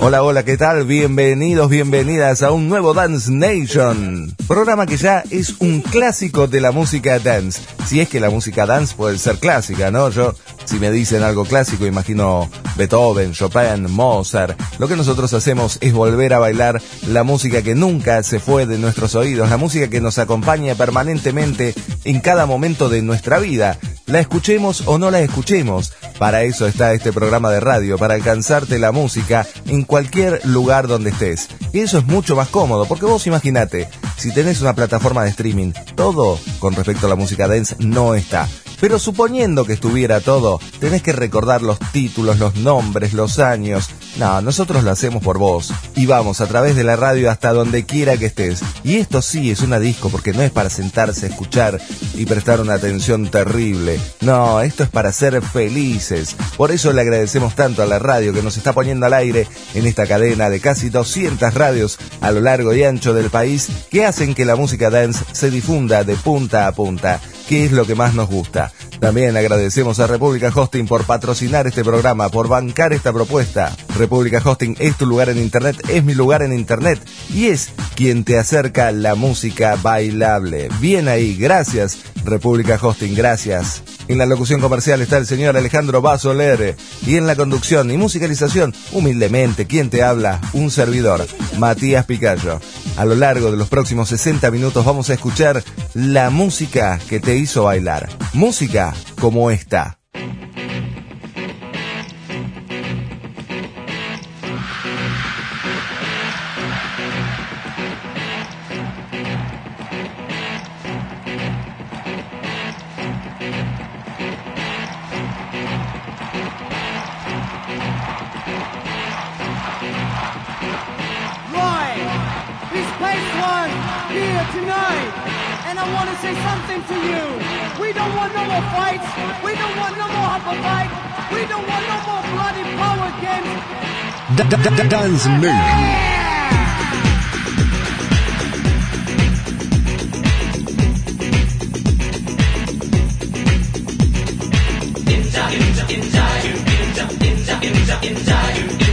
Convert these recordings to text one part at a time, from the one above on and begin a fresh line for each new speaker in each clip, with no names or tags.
Hola, hola, ¿qué tal? Bienvenidos, bienvenidas a un nuevo Dance Nation. Programa que ya es un clásico de la música dance. Si es que la música dance puede ser clásica, ¿no? Yo, si me dicen algo clásico, imagino Beethoven, Chopin, Mozart. Lo que nosotros hacemos es volver a bailar la música que nunca se fue de nuestros oídos, la música que nos acompaña permanentemente en cada momento de nuestra vida. La escuchemos o no la escuchemos. Para eso está este programa de radio, para alcanzarte la música en cualquier lugar donde estés. Y eso es mucho más cómodo, porque vos imagínate, si tenés una plataforma de streaming, todo con respecto a la música dance no está. Pero suponiendo que estuviera todo, tenés que recordar los títulos, los nombres, los años. No, nosotros lo hacemos por vos. Y vamos a través de la radio hasta donde quiera que estés. Y esto sí es una disco porque no es para sentarse a escuchar y prestar una atención terrible. No, esto es para ser felices. Por eso le agradecemos tanto a la radio que nos está poniendo al aire en esta cadena de casi 200 radios a lo largo y ancho del país que hacen que la música dance se difunda de punta a punta qué es lo que más nos gusta. También agradecemos a República Hosting por patrocinar este programa, por bancar esta propuesta. República Hosting es tu lugar en Internet, es mi lugar en Internet y es quien te acerca la música bailable. Bien ahí, gracias República Hosting, gracias. En la locución comercial está el señor Alejandro Basoler y en la conducción y musicalización, humildemente, quien te habla, un servidor, Matías Picayo. A lo largo de los próximos 60 minutos vamos a escuchar la música que te hizo bailar. Música como esta.
say something
to you. We don't want
no more fights. We don't want no more humble fight. We don't want no more bloody power games.
Move. Inside, inside, inside, inside, inside, inside, inside.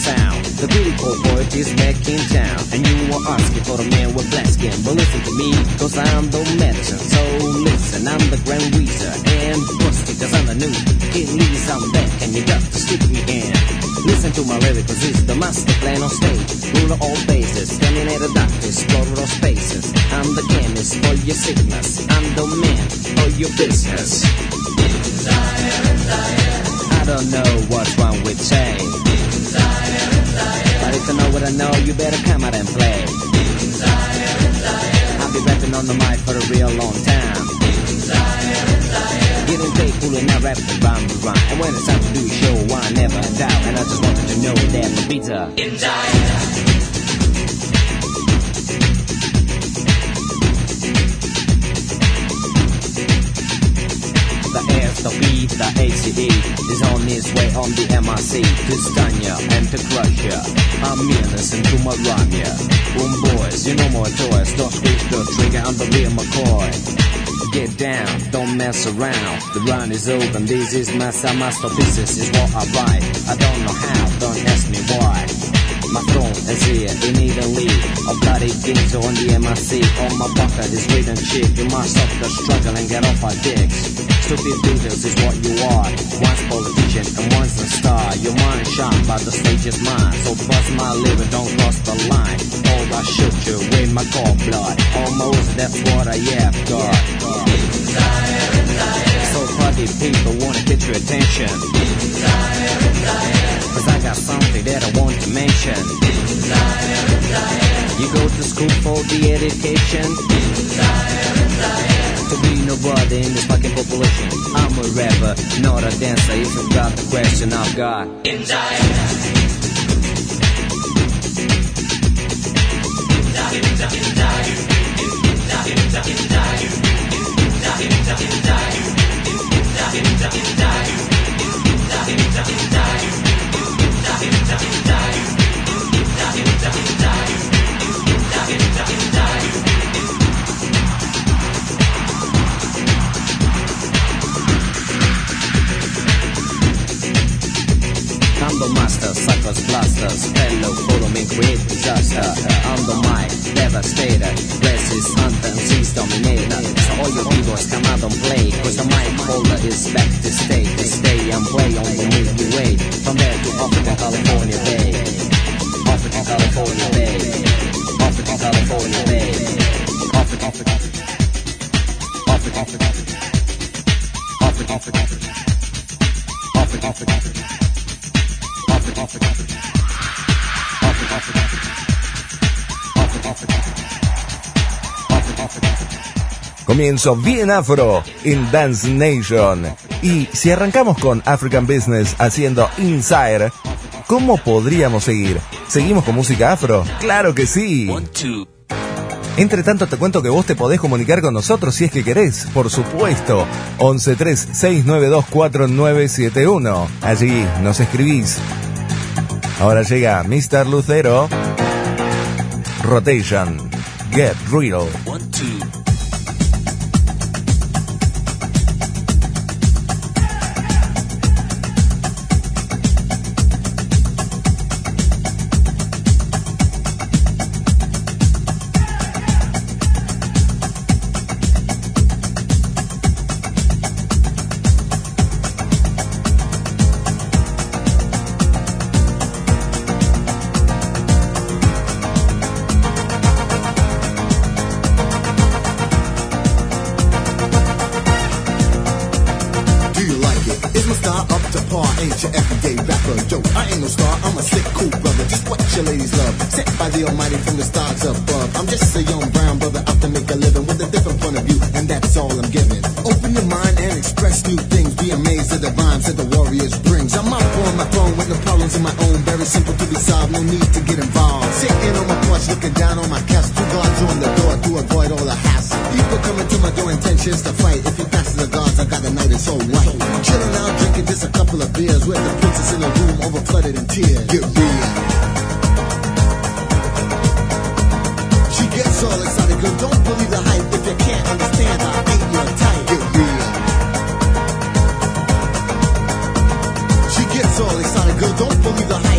Sound. The beautiful poet is back in town. And you were asking for a man with black skin. But listen to me, cause I'm the medicine. So listen, I'm the Grand Weezer. And it, cause I'm the new King Lee's on deck. And you got to stick me in. Listen to my lyrics, cause it's the master plan on stage. Ruler all bases, the doctor, explorer of spaces. I'm the chemist for your sickness. I'm the man for your business. I don't know what's wrong with change. But if you know what I know, you better come out and play. I'll be rapping on the mic for a real long time. Getting paid, pulling out rap to rhyme to rhyme. And when it's time to do a show, I never doubt. And I just wanted to know that the beats are. The ACE is on his way on the MRC to stun ya and to crush ya. I'm listen to my rhyme, yeah. Boom boys, you know more toys. Don't squeeze the trigger, I'm the real McCoy. get down, don't mess around. The run is open, this is my masterpieces, is what I write. I don't know how, don't ask me why. My throne is here in Italy. A bloody games on the MIC. On my bucket is written chick. You must stop the struggle and get off our dicks. Stupid builders is what you are. One's politician and one's a star. Your mind shine, but the stage is mine. So bust my liver, don't cross the line. Or I shoot you with my cold blood. Almost that's what I have got. So party people wanna get your attention. Cause I got something that I want to mention. You go to school for the education. To be nobody in this fucking population. I'm a rapper, not a dancer. If you got the question, I've got. I'm surface blasters, fellow me, create disaster. On the mic, devastator, racist anthems is dominator. So all your viewers come out and play, cause the mic holder is back to stay. To stay and play on the Milky Way, from there to Africa, California Bay. Africa, California Bay. Africa, California Bay. Africa, Africa. Africa, Africa. Africa, Africa. Africa, Africa.
Comienzo bien afro en Dance Nation. Y si arrancamos con African Business haciendo Inside, ¿cómo podríamos seguir? ¿Seguimos con música afro? Claro que sí. Entre tanto te cuento que vos te podés comunicar con nosotros si es que querés, por supuesto. 113-692-4971. Allí nos escribís. Ahora llega Mr. Lucero. Rotation. Get Real.
A couple of beers. With the princess in the room, over flooded in tears. Get real. She gets all excited, girl. Don't believe the hype if you can't understand. I ain't your type. Get real. She gets all excited, girl. Don't believe the hype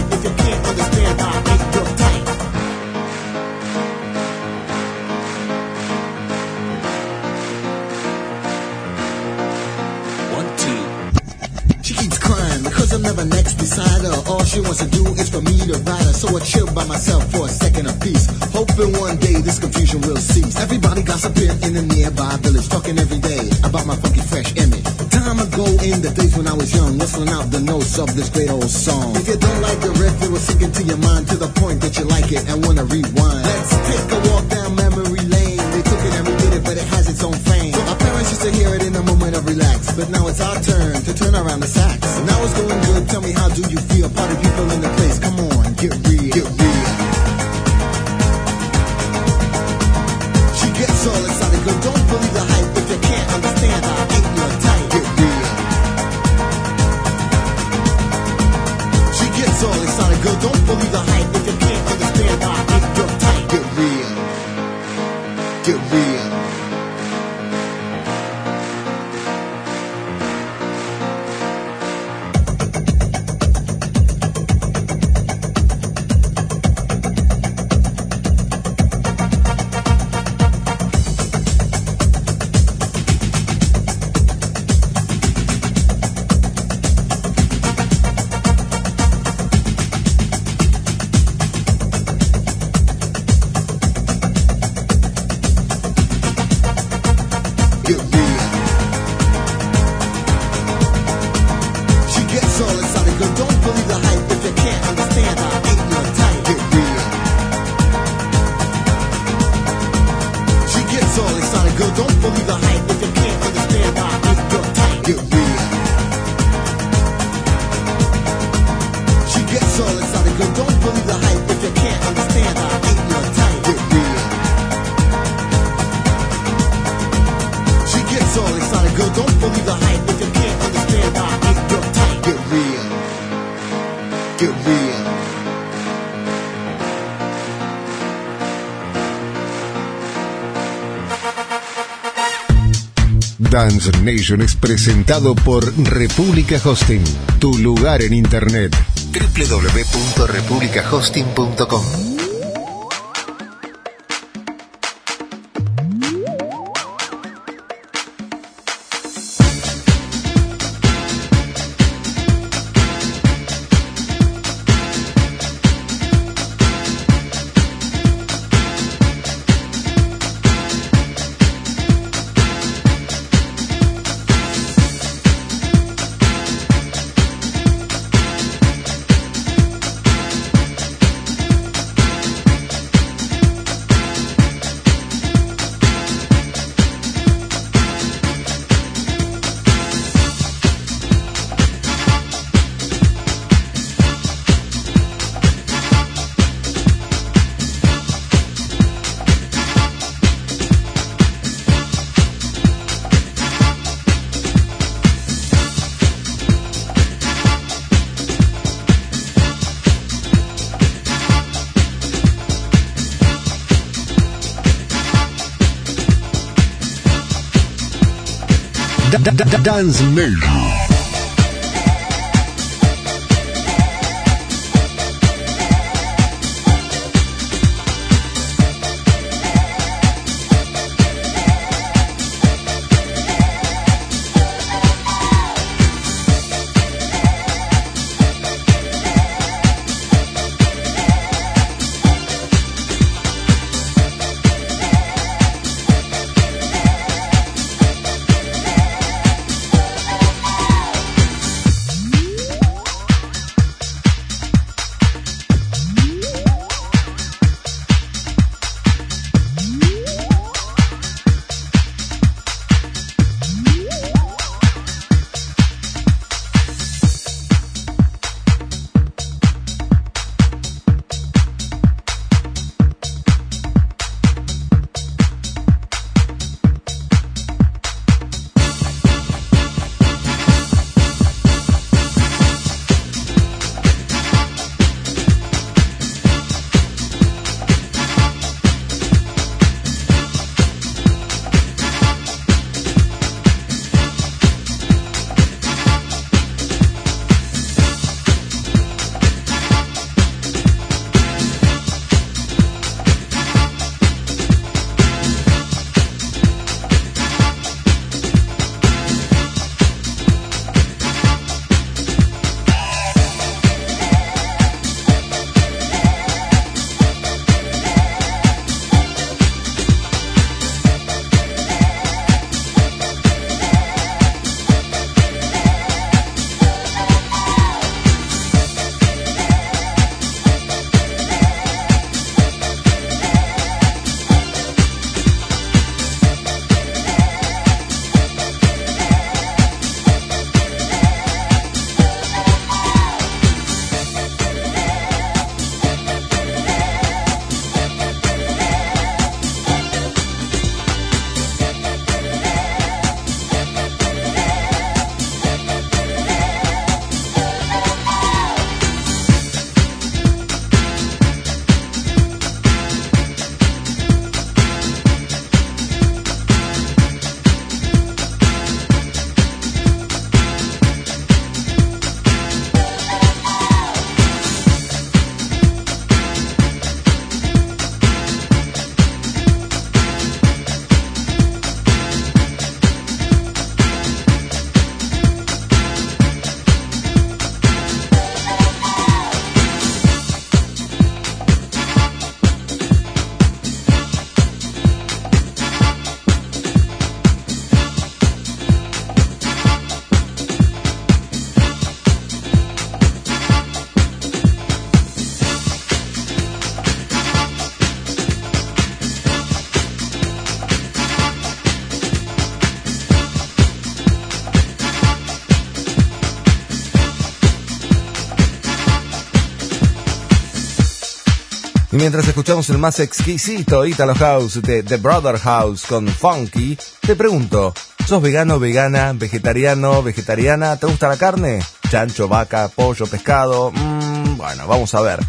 never next beside her. All she wants to do is for me to ride her. So I chill by myself for a second apiece. Hoping one day this confusion will cease. Everybody gossiping in the nearby village, talking every day about my funky fresh image. Time ago in the days when I was young, whistling out the notes of this great old song. If you don't like the riff, it will sink into your mind to the point that you like it and wanna rewind. Let's take a walk down memory lane. They took it and we did it, but it has its own fame. Our parents to hear it in a moment of relax, but now it's our turn to turn around the sacks. Now it's going good. Tell me how do you feel? Party people in the place, come on, get real, get real. She gets all excited, girl. Don't believe the hype if you can't understand. I ain't your type. Get real. She gets all excited, girl. Don't believe the hype if you can't understand. I ain't your
Transnation es presentado por República Hosting, tu lugar en Internet. www.republicahosting.com Dance move.
Mientras escuchamos el más exquisito Italo House de The Brother House con Funky, te pregunto, ¿sos vegano, vegana, vegetariano, vegetariana? ¿Te gusta la carne? Chancho, vaca, pollo, pescado. Mm, bueno, vamos a ver.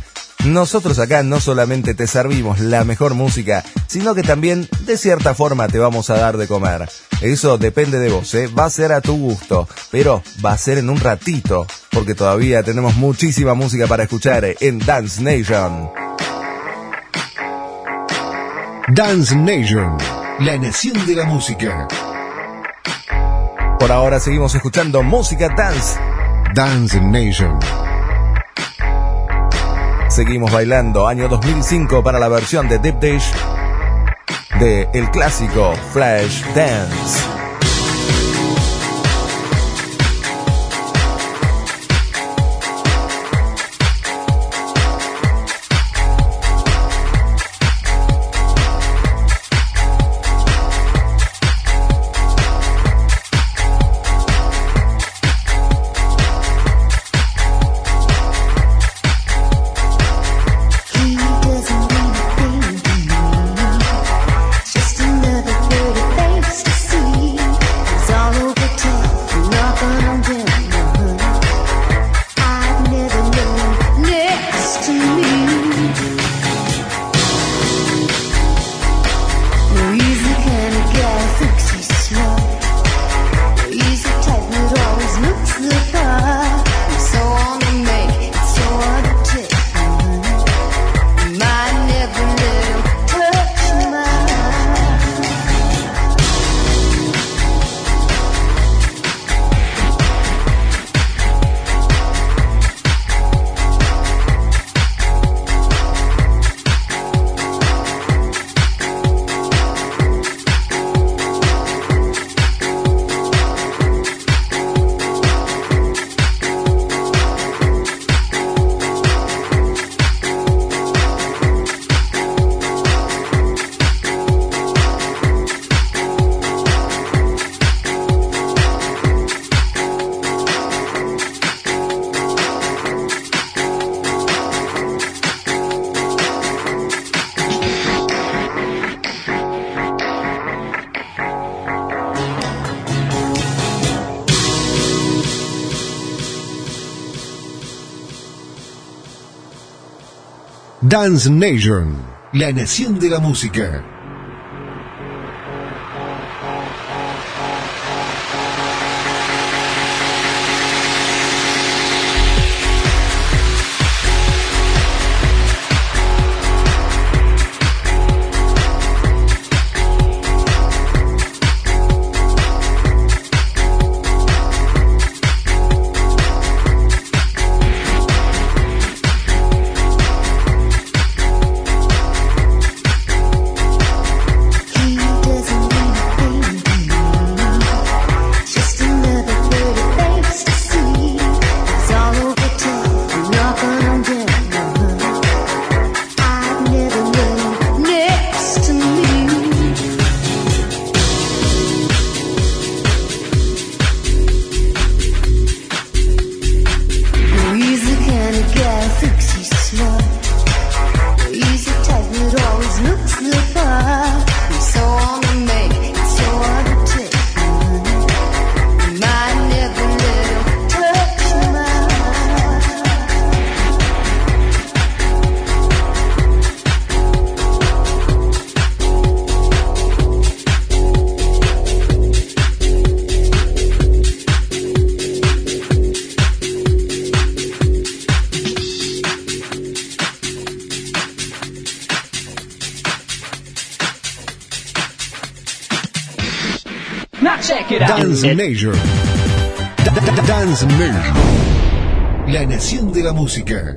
Nosotros acá no solamente te servimos la mejor música, sino que también de cierta forma te vamos a dar de comer. Eso depende de vos, ¿eh? va a ser a tu gusto, pero va a ser en un ratito, porque todavía tenemos muchísima música para escuchar en Dance Nation.
Dance Nation, la nación de la música.
Por ahora seguimos escuchando música dance.
Dance Nation.
Seguimos bailando año 2005 para la versión de Deep Dish de el clásico Flash Dance.
Dance Nation, la nación de la música. Dance Major. Dance Major. La nación de la música.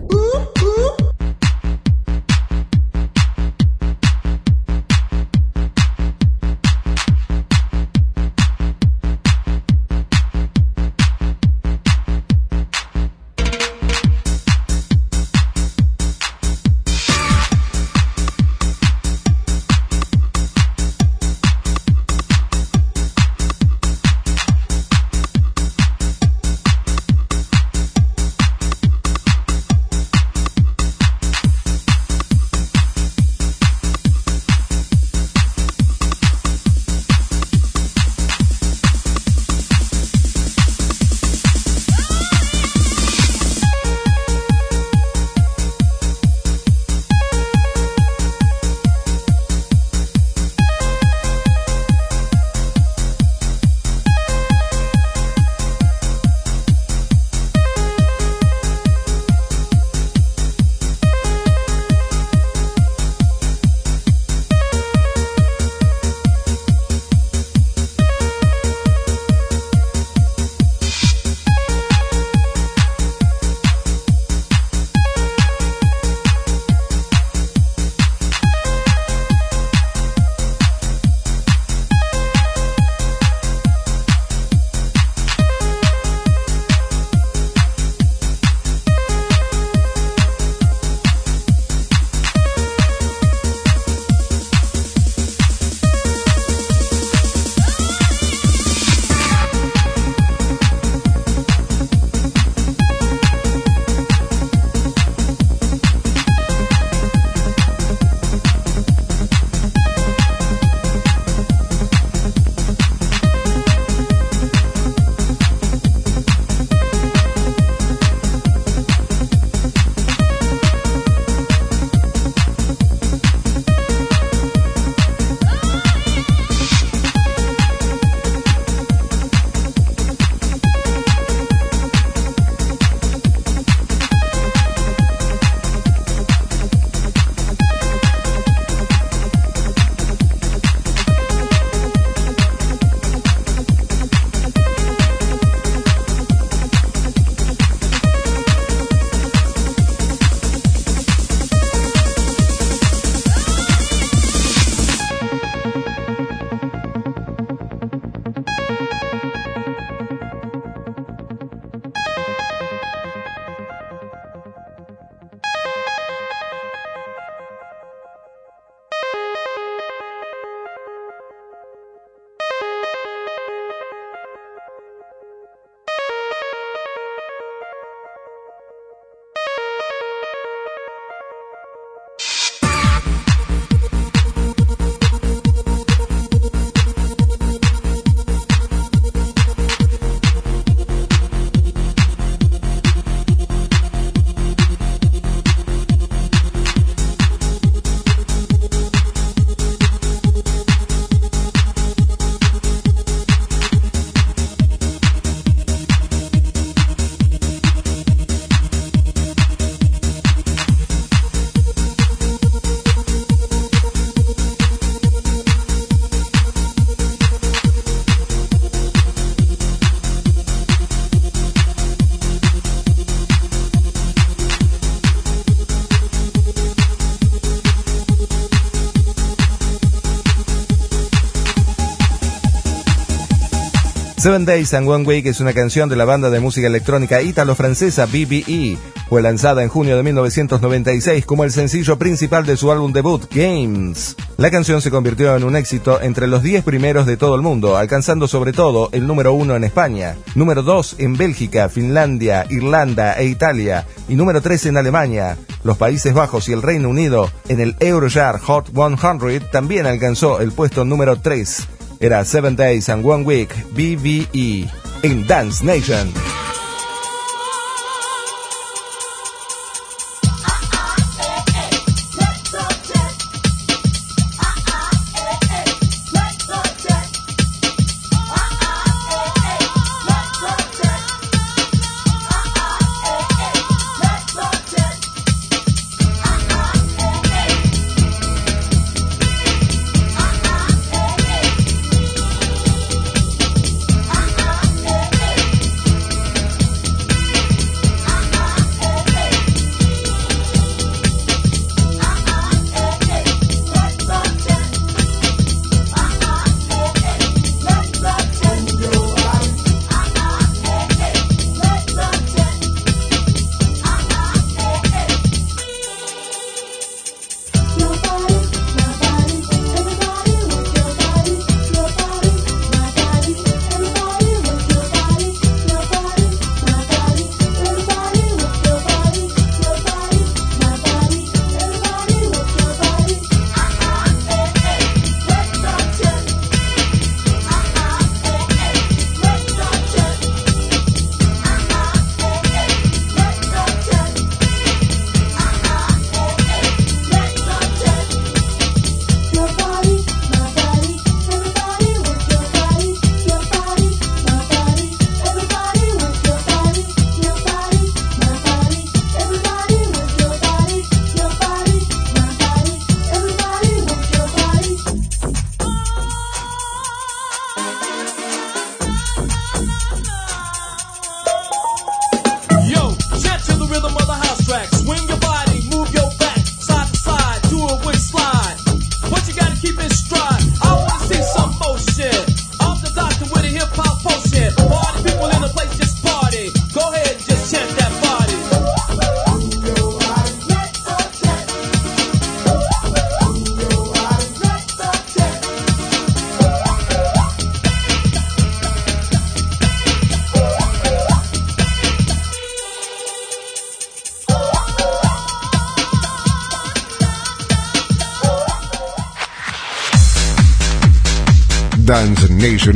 Seven Days and One Week es una canción de la banda de música electrónica ítalo-francesa BBE. Fue lanzada en junio de 1996 como el sencillo principal de su álbum debut, Games. La canción se convirtió en un éxito entre los 10 primeros de todo el mundo, alcanzando sobre todo el número 1 en España, número 2 en Bélgica, Finlandia, Irlanda e Italia, y número 3 en Alemania. Los Países Bajos y el Reino Unido en el Eurojar Hot 100 también alcanzó el puesto número 3 era Seven Days and One Week BVE in Dance Nation.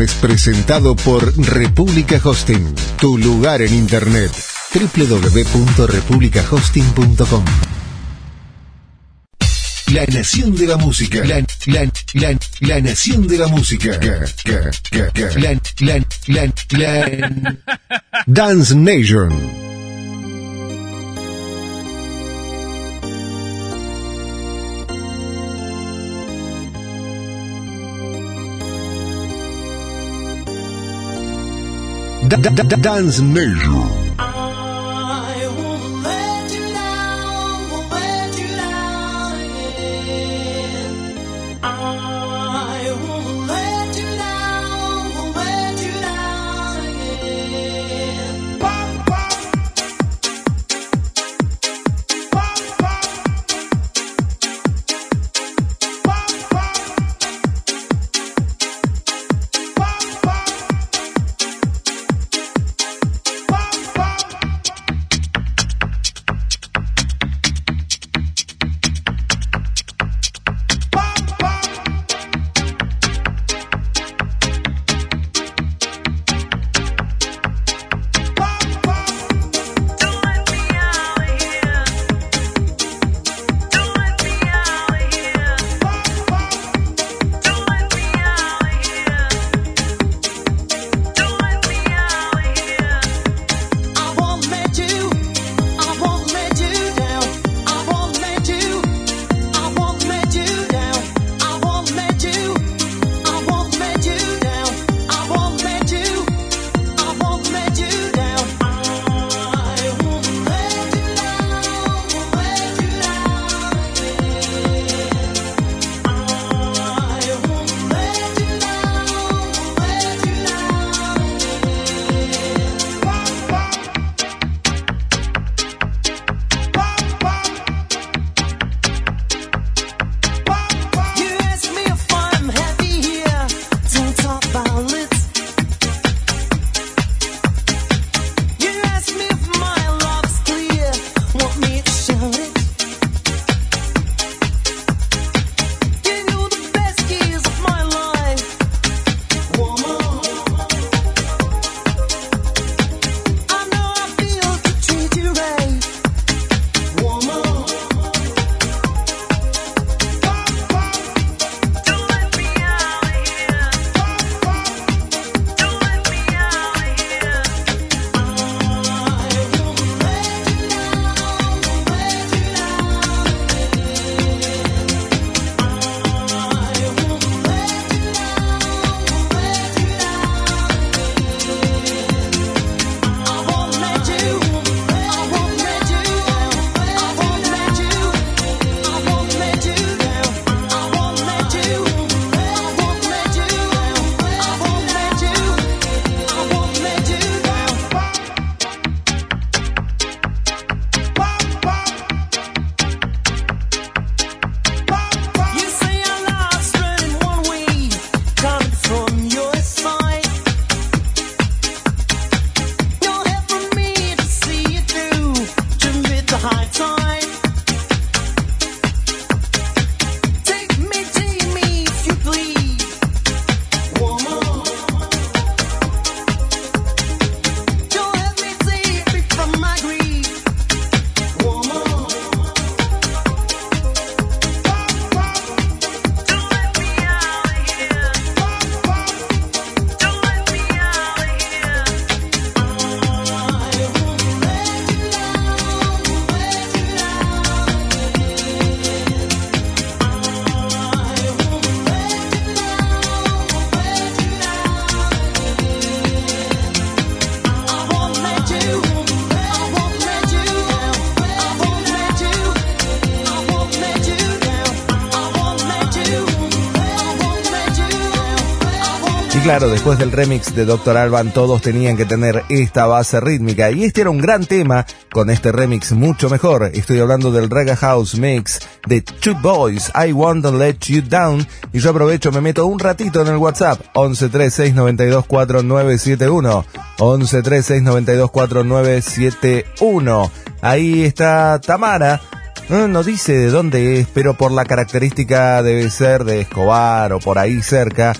Es presentado por República Hosting, tu lugar en Internet. www.republicahosting.com La nación de la música. La, la, la, la nación de la música. La, la, la, la, Dance Nation. Dance Nation.
Después del remix de Dr. Alban, todos tenían que tener esta base rítmica. Y este era un gran tema con este remix mucho mejor. Estoy hablando del Reggae House Mix de Two Boys, I Want to Let You Down. Y yo aprovecho, me meto un ratito en el WhatsApp, 1136924971. 1136924971. Ahí está Tamara. No, dice de dónde es, pero por la característica debe ser de Escobar o por ahí cerca.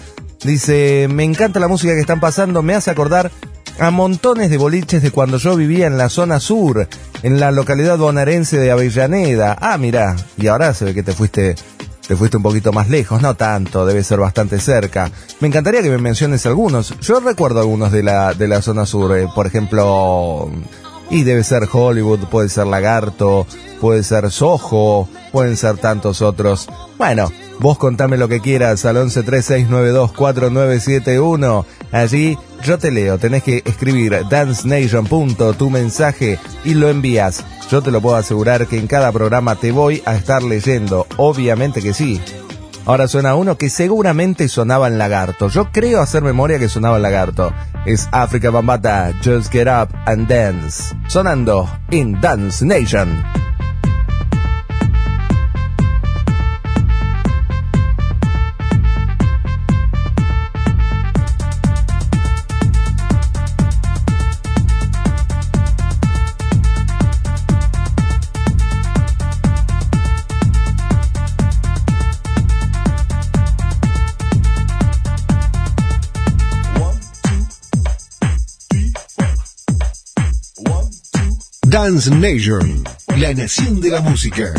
Dice, me encanta la música que están pasando, me hace acordar a montones de boliches de cuando yo vivía en la zona sur, en la localidad bonaerense de Avellaneda. Ah, mira, y ahora se ve que te fuiste, te fuiste un poquito más lejos, no tanto, debe ser bastante cerca. Me encantaría que me menciones algunos. Yo recuerdo algunos de la, de la zona sur, eh, por ejemplo, y debe ser Hollywood, puede ser Lagarto, puede ser Soho, pueden ser tantos otros. Bueno, vos contame lo que quieras al 1136924971. Allí yo te leo, tenés que escribir dancenation. tu mensaje y lo envías. Yo te lo puedo asegurar que en cada programa te voy a estar leyendo. Obviamente que sí. Ahora suena uno que seguramente sonaba en lagarto. Yo creo hacer memoria que sonaba en lagarto. Es Africa Bambata, Just Get Up and Dance. Sonando in Dance Nation.
Dance Nation, la nación de la música.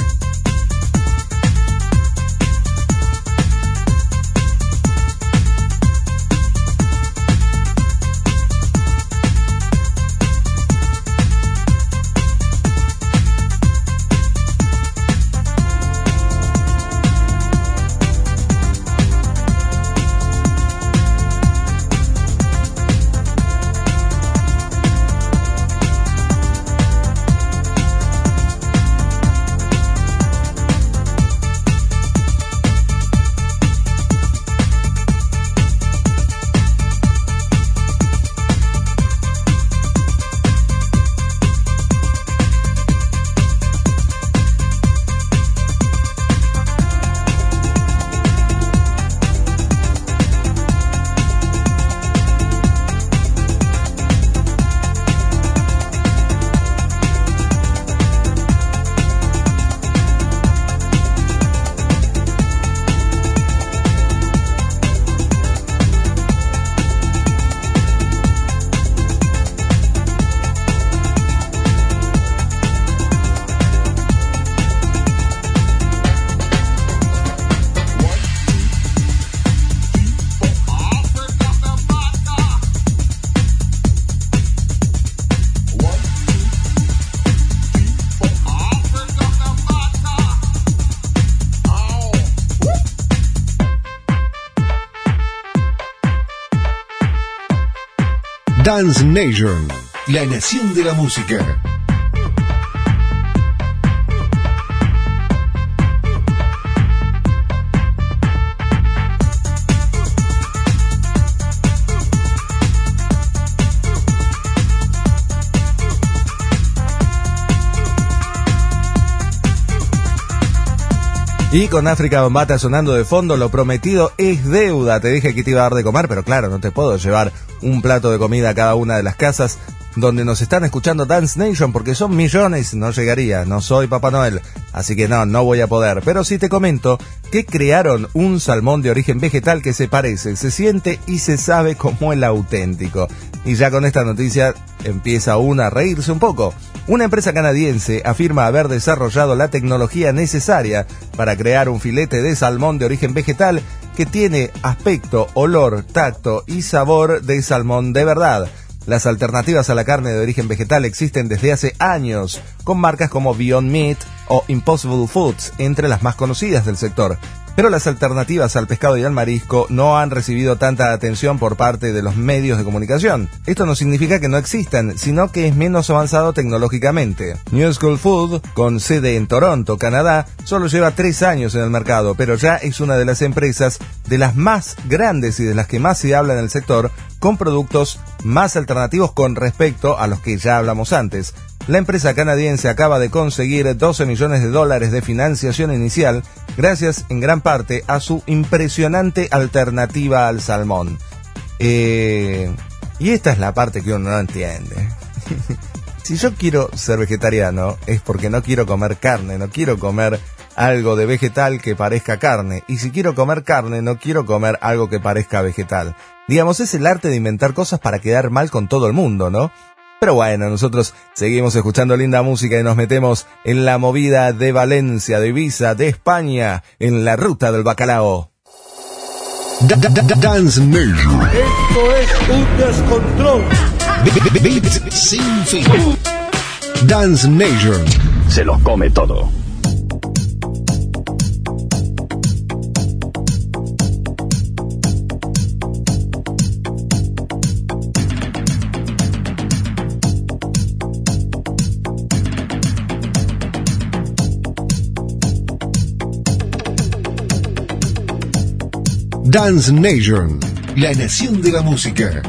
Dance Nation, la nación de la música.
Y con África Bombata sonando de fondo, lo prometido es deuda. Te dije que te iba a dar de comer, pero claro, no te puedo llevar un plato de comida a cada una de las casas donde nos están escuchando Dance Nation porque son millones, no llegaría, no soy Papá Noel, así que no, no voy a poder. Pero sí te comento que crearon un salmón de origen vegetal que se parece, se siente y se sabe como el auténtico. Y ya con esta noticia empieza uno a reírse un poco. Una empresa canadiense afirma haber desarrollado la tecnología necesaria para crear un filete de salmón de origen vegetal que tiene aspecto, olor, tacto y sabor de salmón de verdad. Las alternativas a la carne de origen vegetal existen desde hace años, con marcas como Beyond Meat o Impossible Foods, entre las más conocidas del sector. Pero las alternativas al pescado y al marisco no han recibido tanta atención por parte de los medios de comunicación. Esto no significa que no existan, sino que es menos avanzado tecnológicamente. New School Food, con sede en Toronto, Canadá, solo lleva tres años en el mercado, pero ya es una de las empresas de las más grandes y de las que más se habla en el sector, con productos más alternativos con respecto a los que ya hablamos antes. La empresa canadiense acaba de conseguir 12 millones de dólares de financiación inicial gracias en gran parte a su impresionante alternativa al salmón. Eh, y esta es la parte que uno no entiende. si yo quiero ser vegetariano es porque no quiero comer carne, no quiero comer algo de vegetal que parezca carne. Y si quiero comer carne, no quiero comer algo que parezca vegetal. Digamos, es el arte de inventar cosas para quedar mal con todo el mundo, ¿no? Pero bueno, nosotros seguimos escuchando linda música y nos metemos en la movida de Valencia, de Ibiza, de España, en la ruta del bacalao.
Dance Nation.
Esto es un descontrol.
sin fin. Dance Nation.
Se los come todo.
Dance Nation, la nación de la música.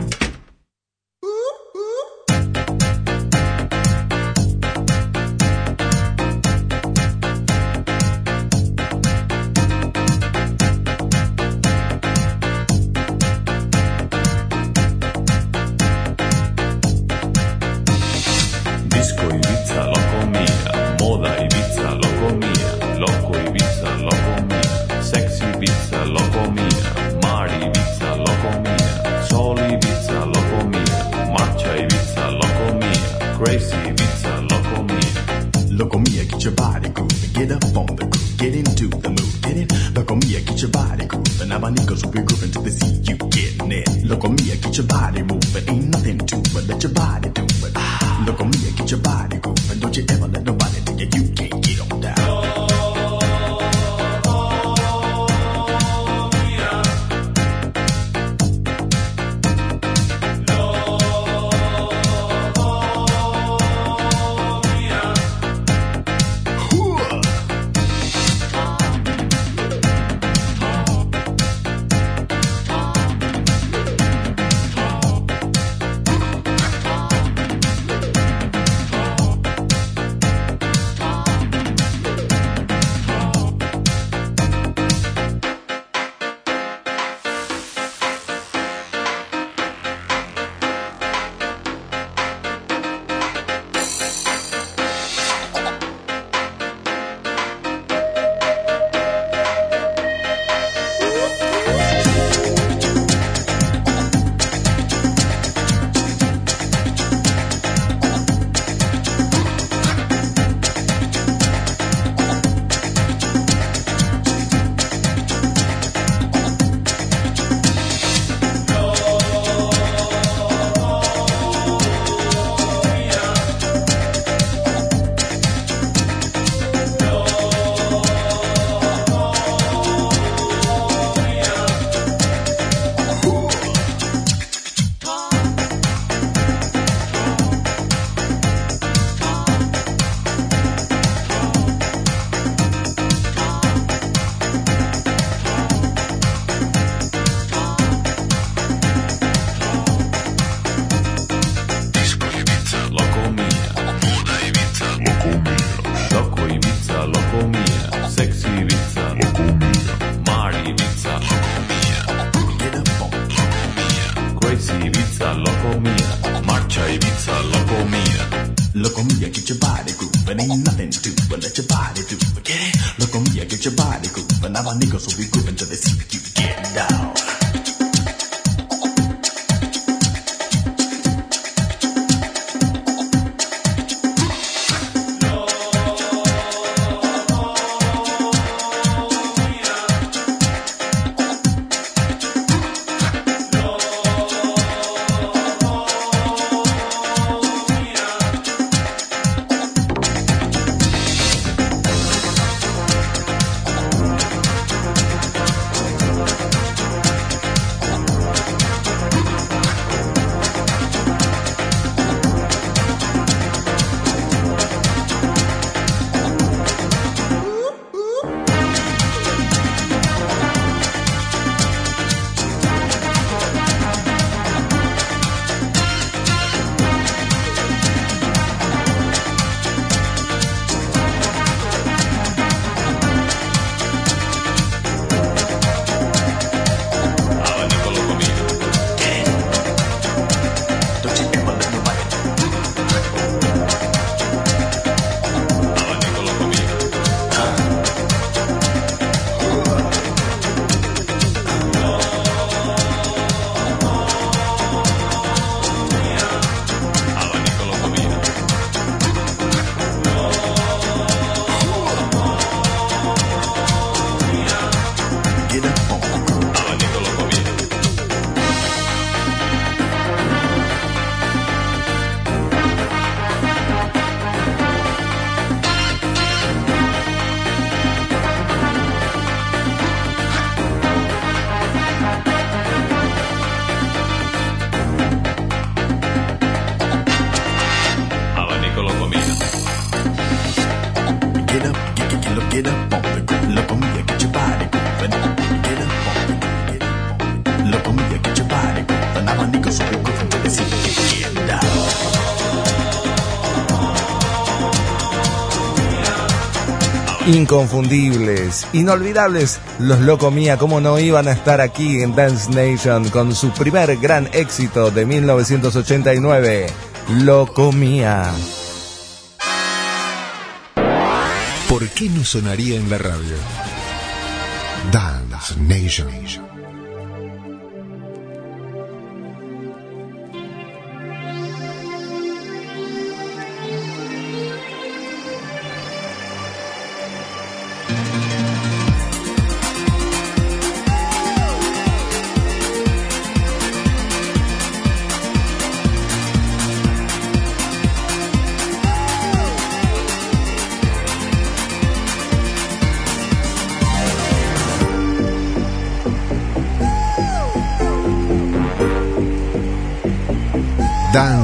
Inconfundibles, inolvidables, los Loco Mía, cómo no iban a estar aquí en Dance Nation con su primer gran éxito de 1989, Loco Mía.
¿Por qué no sonaría en la radio? Dance Nation.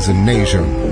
Dance Nation.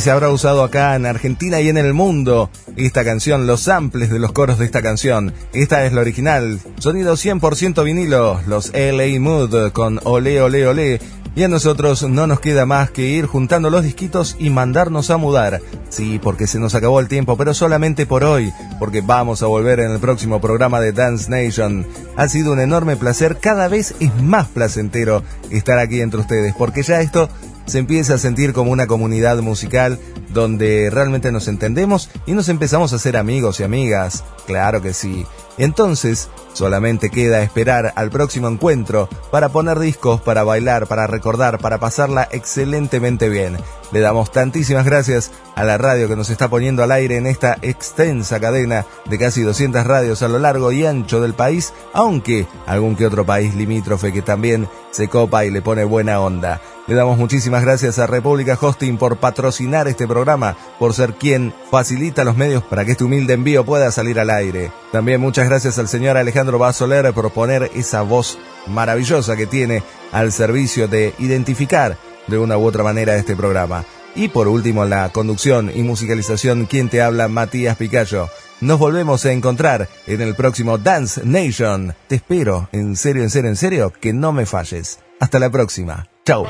Se habrá usado acá en Argentina y en el mundo esta canción, los samples de los coros de esta canción. Esta es la original, sonido 100% vinilo, los LA Mood con Ole Ole Ole y a nosotros no nos queda más que ir juntando los disquitos y mandarnos a mudar. Sí, porque se nos acabó el tiempo, pero solamente por hoy, porque vamos a volver en el próximo programa de Dance Nation. Ha sido un enorme placer, cada vez es más placentero estar aquí entre ustedes, porque ya esto se empieza a sentir como una comunidad musical donde realmente nos entendemos y nos empezamos a ser amigos y amigas. Claro que sí. Entonces, solamente queda esperar al próximo encuentro para poner discos, para bailar, para recordar, para pasarla excelentemente bien. Le damos tantísimas gracias a la radio que nos está poniendo al aire en esta extensa cadena de casi 200 radios a lo largo y ancho del país, aunque algún que otro país limítrofe que también se copa y le pone buena onda. Le damos muchísimas gracias a República Hosting por patrocinar este programa, por ser quien facilita los medios para que este humilde envío pueda salir al aire. También muchas gracias al señor Alejandro Basoler por poner esa voz maravillosa que tiene al servicio de identificar de una u otra manera este programa. Y por último, la conducción y musicalización, quien te habla, Matías Picayo. Nos volvemos a encontrar en el próximo Dance Nation. Te espero, en serio, en serio, en serio, que no me falles. Hasta la próxima. Chao.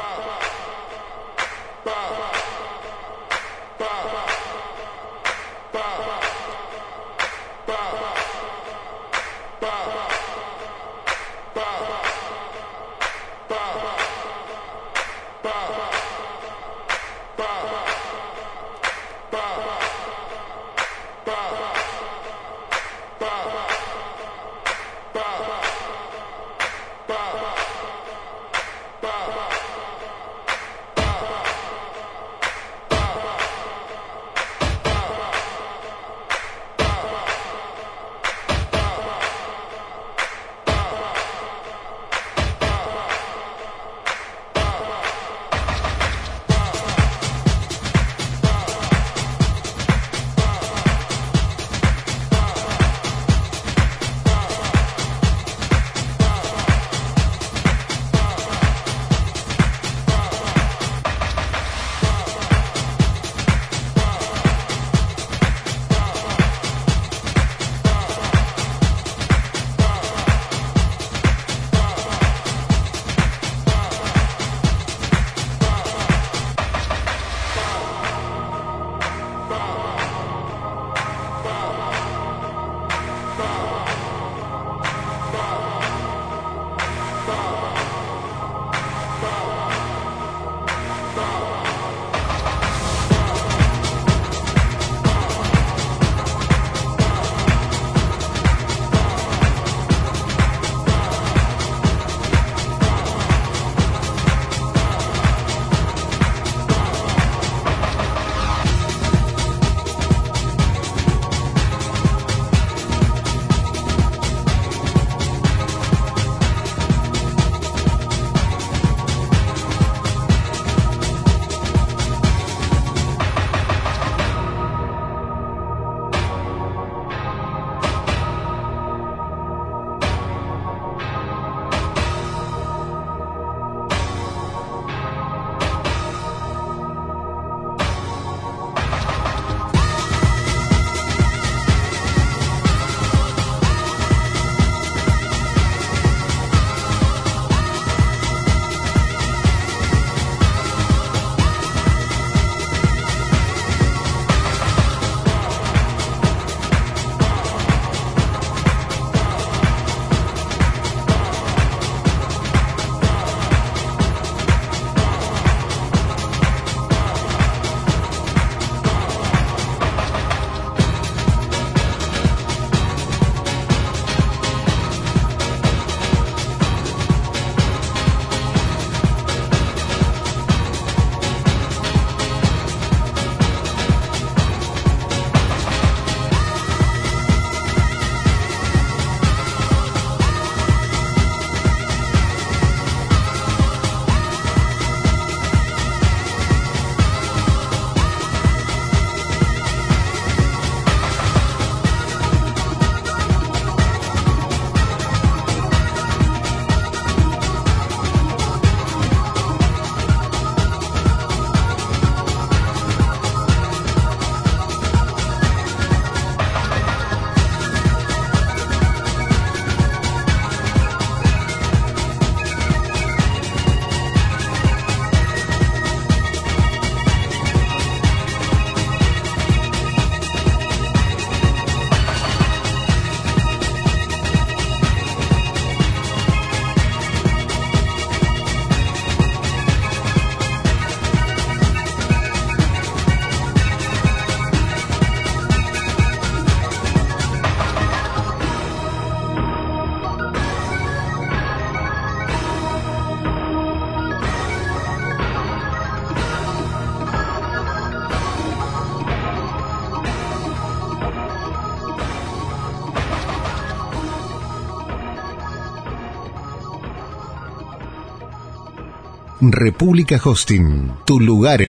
República Hosting, tu lugar